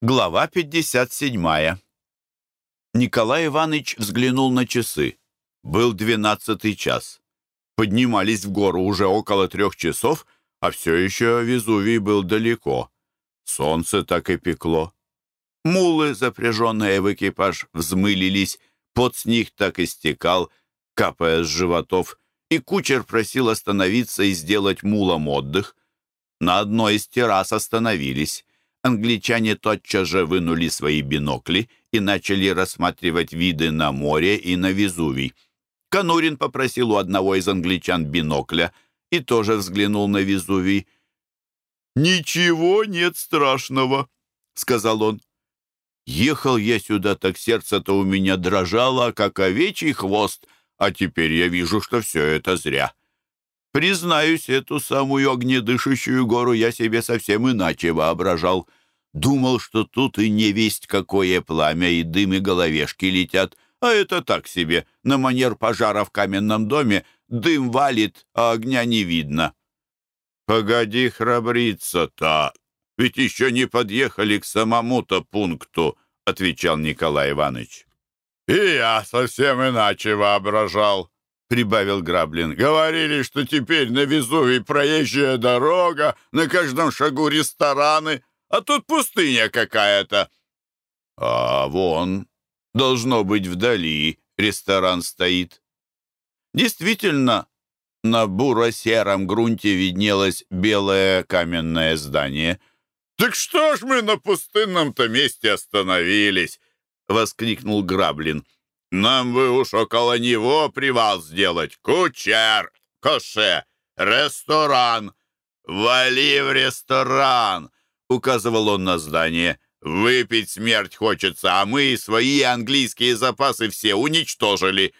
Глава 57. Николай Иванович взглянул на часы. Был двенадцатый час. Поднимались в гору уже около трех часов, а все еще Везувий был далеко. Солнце так и пекло. Мулы, запряженные в экипаж, взмылились, пот с них так и стекал, капая с животов, и кучер просил остановиться и сделать мулам отдых. На одной из террас остановились. Англичане тотчас же вынули свои бинокли и начали рассматривать виды на море и на Везувий. Конурин попросил у одного из англичан бинокля и тоже взглянул на Везувий. «Ничего нет страшного», — сказал он. «Ехал я сюда, так сердце-то у меня дрожало, как овечий хвост, а теперь я вижу, что все это зря. Признаюсь, эту самую огнедышащую гору я себе совсем иначе воображал. Думал, что тут и не весть какое пламя, и дым, и головешки летят. А это так себе, на манер пожара в каменном доме. Дым валит, а огня не видно. «Погоди храбриться-то, ведь еще не подъехали к самому-то пункту», отвечал Николай Иванович. «И я совсем иначе воображал», — прибавил Граблин. «Говорили, что теперь на Везувий проезжая дорога, на каждом шагу рестораны, а тут пустыня какая-то». «А вон, должно быть, вдали ресторан стоит». Действительно, на буро-сером грунте виднелось белое каменное здание. «Так что ж мы на пустынном-то месте остановились?» — воскликнул Граблин. Нам бы уж около него привал сделать. Кучер, коше, ресторан. Вали в ресторан, указывал он на здание. Выпить смерть хочется, а мы свои английские запасы все уничтожили.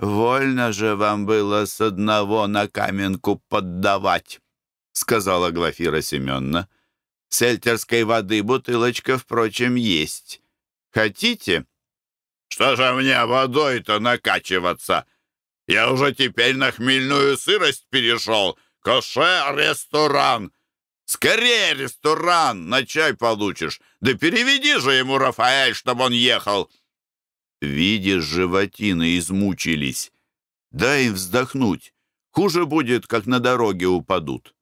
Вольно же вам было с одного на каменку поддавать, сказала Глафира Семеновна. Сельтерской воды бутылочка, впрочем, есть. Хотите? Что же мне водой-то накачиваться? Я уже теперь на хмельную сырость перешел. Коше-ресторан. Скорее ресторан, на чай получишь. Да переведи же ему, Рафаэль, чтобы он ехал. Видишь, животины измучились. Дай им вздохнуть. Хуже будет, как на дороге упадут.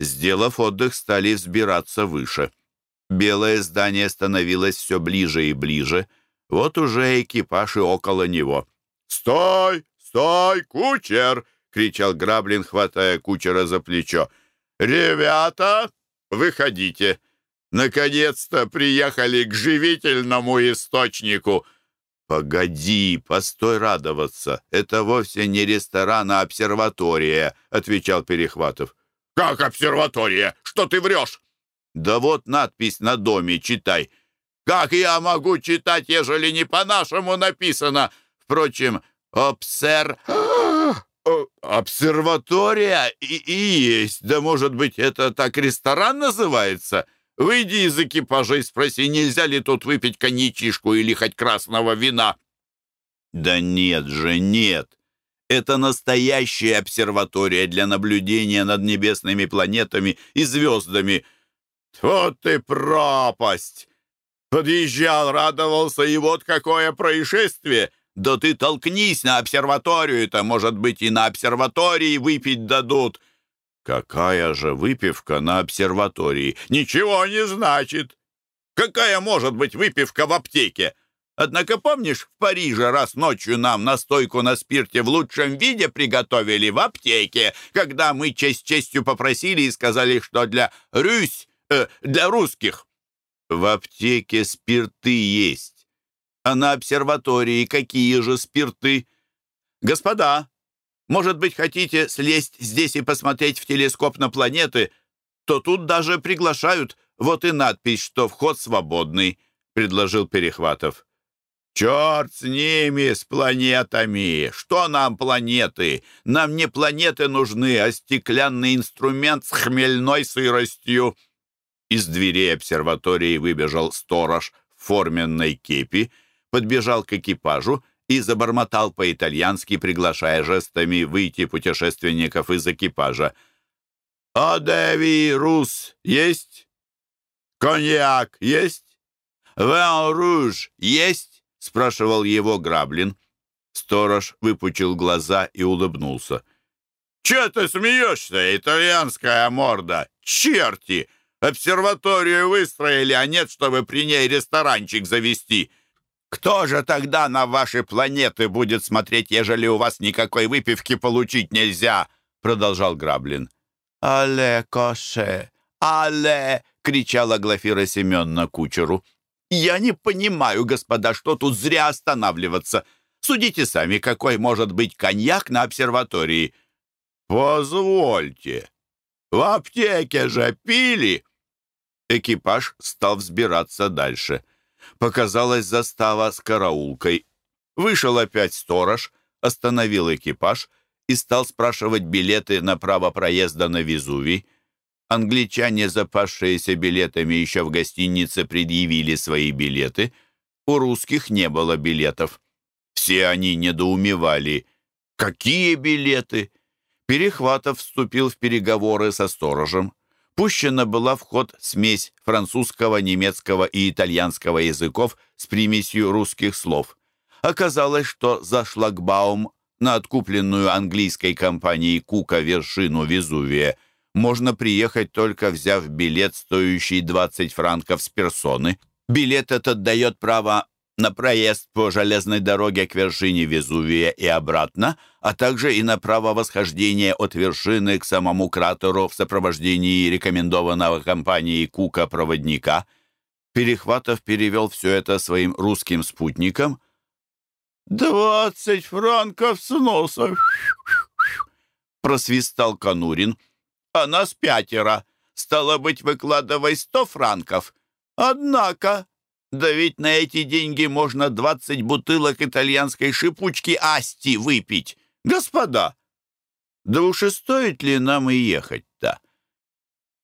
Сделав отдых, стали взбираться выше. Белое здание становилось все ближе и ближе — вот уже экипаж и около него. «Стой! Стой, кучер!» — кричал Граблин, хватая кучера за плечо. «Ребята, выходите! Наконец-то приехали к живительному источнику!» «Погоди, постой радоваться. Это вовсе не ресторан, а обсерватория», — отвечал Перехватов. «Как обсерватория? Что ты врешь?» «Да вот надпись на доме, читай. Как я могу читать, ежели не по-нашему написано? Впрочем, обсер... Обсерватория и, и есть. Да, может быть, это так ресторан называется? Выйди из экипажа и спроси, нельзя ли тут выпить коньячишку или хоть красного вина. Да нет же, нет. Это настоящая обсерватория для наблюдения над небесными планетами и звездами. Вот и пропасть! Подъезжал, радовался, и вот какое происшествие! Да ты толкнись на обсерваторию-то, может быть, и на обсерватории выпить дадут!» «Какая же выпивка на обсерватории?» «Ничего не значит! Какая может быть выпивка в аптеке?» Однако, помнишь, в Париже раз ночью нам настойку на спирте в лучшем виде приготовили в аптеке, когда мы честь честью попросили и сказали, что для Рюсь, э, для русских. В аптеке спирты есть. А на обсерватории какие же спирты? Господа, может быть, хотите слезть здесь и посмотреть в телескоп на планеты? То тут даже приглашают. Вот и надпись, что вход свободный, — предложил Перехватов. «Черт с ними, с планетами! Что нам планеты? Нам не планеты нужны, а стеклянный инструмент с хмельной сыростью!» Из дверей обсерватории выбежал сторож в форменной кепи, подбежал к экипажу и забормотал по-итальянски, приглашая жестами выйти путешественников из экипажа. «А Дэви Рус есть?» «Коньяк есть? Вен есть?» — спрашивал его Граблин. Сторож выпучил глаза и улыбнулся. «Че ты смеешься, итальянская морда? Черти! Обсерваторию выстроили, а нет, чтобы при ней ресторанчик завести. Кто же тогда на ваши планеты будет смотреть, ежели у вас никакой выпивки получить нельзя?» Продолжал Граблин. «Але, коше, але!» — кричала Глафира Семеновна кучеру. «Я не понимаю, господа, что тут зря останавливаться. Судите сами, какой может быть коньяк на обсерватории». «Позвольте, в аптеке же пили!» Экипаж стал взбираться дальше. Показалась застава с караулкой. Вышел опять сторож, остановил экипаж и стал спрашивать билеты на право проезда на Везувий. Англичане, запасшиеся билетами еще в гостинице, предъявили свои билеты. У русских не было билетов. Все они недоумевали. Какие билеты? Перехватов вступил в переговоры со сторожем. Пущена была в ход смесь французского, немецкого и итальянского языков с примесью русских слов. Оказалось, что за шлагбаум на откупленную английской компанией Кука вершину Везувия можно приехать только взяв билет, стоящий 20 франков с персоны. Билет этот дает право на проезд по железной дороге к вершине Везувия и обратно, а также и на право восхождения от вершины к самому кратеру в сопровождении рекомендованного компанией Кука проводника. Перехватов перевел все это своим русским спутникам. «Двадцать франков с носа!» просвистал Конурин. «А нас пятеро. Стало быть, выкладывай сто франков. Однако...» Да ведь на эти деньги можно двадцать бутылок итальянской шипучки Асти выпить. Господа, да уж и стоит ли нам и ехать-то?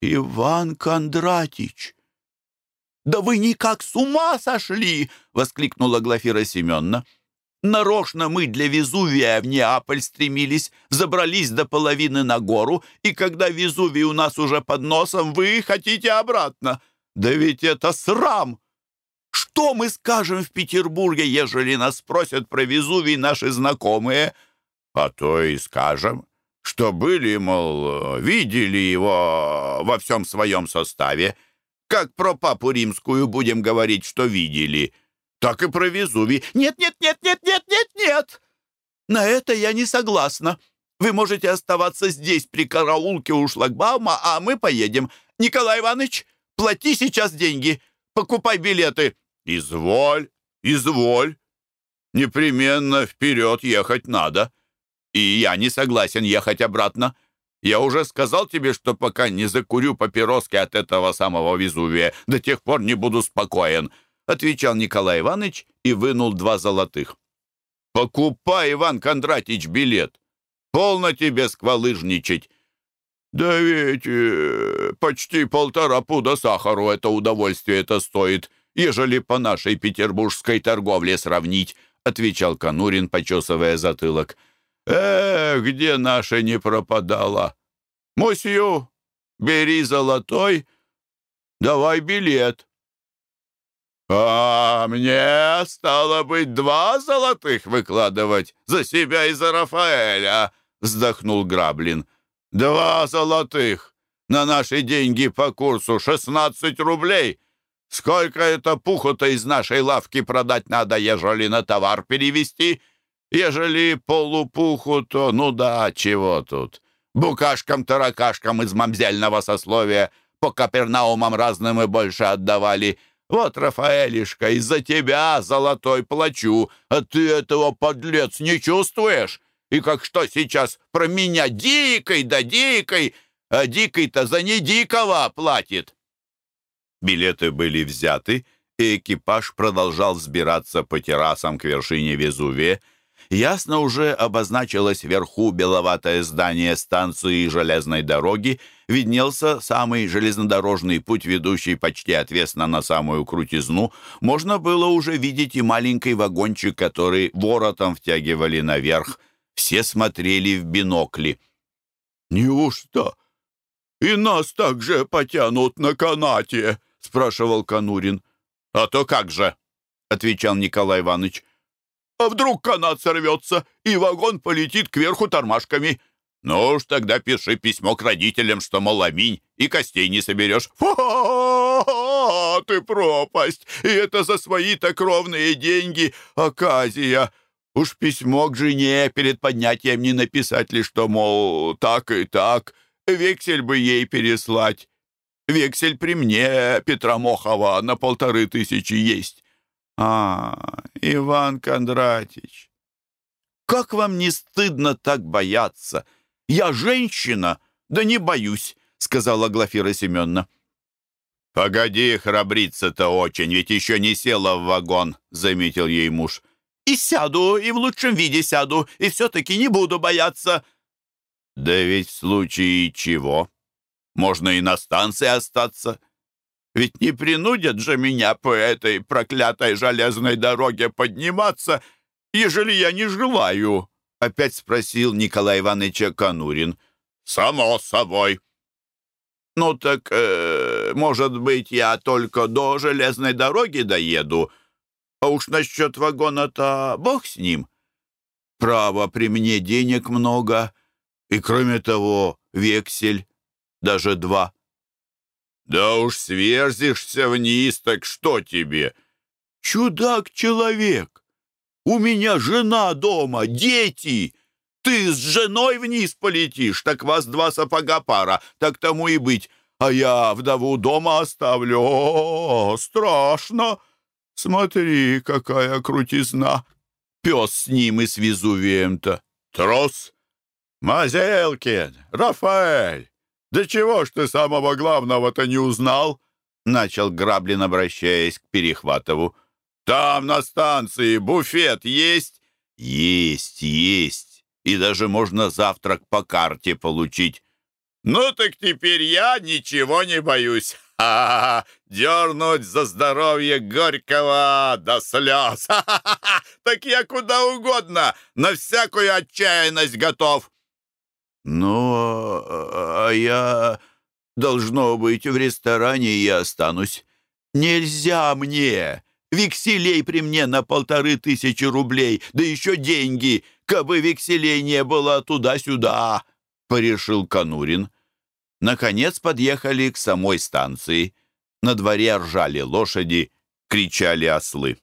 Иван Кондратич! «Да вы никак с ума сошли!» — воскликнула Глафира Семеновна. «Нарочно мы для Везувия в Неаполь стремились, забрались до половины на гору, и когда Везувий у нас уже под носом, вы хотите обратно. Да ведь это срам! Что мы скажем в Петербурге, ежели нас спросят про Везувий наши знакомые? А то и скажем, что были, мол, видели его во всем своем составе. Как про папу римскую будем говорить, что видели, так и про Везувий. Нет, нет, нет, нет, нет, нет, нет! На это я не согласна. Вы можете оставаться здесь при караулке у шлагбаума, а мы поедем. Николай Иванович, плати сейчас деньги, покупай билеты. «Изволь, изволь. Непременно вперед ехать надо. И я не согласен ехать обратно. Я уже сказал тебе, что пока не закурю папироски от этого самого Везувия, до тех пор не буду спокоен», — отвечал Николай Иванович и вынул два золотых. «Покупай, Иван Кондратич, билет. Полно тебе сквалыжничать». «Да ведь э, почти полтора пуда сахару это удовольствие это стоит», ежели по нашей петербургской торговле сравнить», — отвечал Конурин, почесывая затылок. «Э, где наша не пропадала? Мусью, бери золотой, давай билет». «А мне, стало быть, два золотых выкладывать за себя и за Рафаэля», — вздохнул Граблин. «Два золотых! На наши деньги по курсу шестнадцать рублей!» Сколько это пуху-то из нашей лавки продать надо, ежели на товар перевести? Ежели полупуху, то ну да, чего тут? Букашкам-таракашкам из мамзельного сословия по Капернаумам разным и больше отдавали. Вот, Рафаэлишка, из-за тебя золотой плачу, а ты этого, подлец, не чувствуешь? И как что сейчас про меня дикой да дикой, а дикой-то за недикого платит?» Билеты были взяты, и экипаж продолжал взбираться по террасам к вершине Везувия. Ясно уже обозначилось вверху беловатое здание станции железной дороги, виднелся самый железнодорожный путь, ведущий почти отвесно на самую крутизну. Можно было уже видеть и маленький вагончик, который воротом втягивали наверх. Все смотрели в бинокли. «Неужто и нас также потянут на канате?» Спрашивал Конурин. «А то как же!» — отвечал Николай Иванович. «А вдруг канат сорвется, и вагон полетит кверху тормашками?» «Ну уж тогда пиши письмо к родителям, что, мол, аминь, и костей не соберешь». «Фа, ты пропасть! И это за свои-то кровные деньги, Аказия!» Уж письмо к жене перед поднятием не написать ли, что, мол, так и так, вексель бы ей переслать. Вексель при мне, Петра Мохова, на полторы тысячи есть. А, Иван Кондратич, как вам не стыдно так бояться? Я женщина, да не боюсь, сказала Глафира Семеновна. «Погоди храбриться-то очень, ведь еще не села в вагон», — заметил ей муж. «И сяду, и в лучшем виде сяду, и все-таки не буду бояться». «Да ведь в случае чего? Можно и на станции остаться. Ведь не принудят же меня по этой проклятой железной дороге подниматься, ежели я не желаю», — опять спросил Николай Иванович Конурин. «Само собой». «Ну так, э, может быть, я только до железной дороги доеду, а уж насчет вагона-то бог с ним. Право, при мне денег много, и, кроме того, вексель, даже два». «Да уж сверзишься вниз, так что тебе?» «Чудак-человек! У меня жена дома, дети!» Ты с женой вниз полетишь, так вас два сапога пара, так тому и быть. А я вдову дома оставлю. О, страшно! Смотри, какая крутизна. Пес с ним и с Везувием-то. Трос? Мазелкин, Рафаэль, да чего ж ты самого главного-то не узнал? Начал Граблин, обращаясь к Перехватову. Там на станции буфет есть? Есть, есть и даже можно завтрак по карте получить. Ну так теперь я ничего не боюсь. Ха-ха-ха! Дернуть за здоровье Горького до слез. Ха-ха-ха! Так я куда угодно, на всякую отчаянность готов. Ну, а, а я, должно быть, в ресторане я останусь. Нельзя мне! Векселей при мне на полторы тысячи рублей, да еще деньги. Кабы векселей не было туда-сюда, — порешил Конурин. Наконец подъехали к самой станции. На дворе ржали лошади, кричали ослы.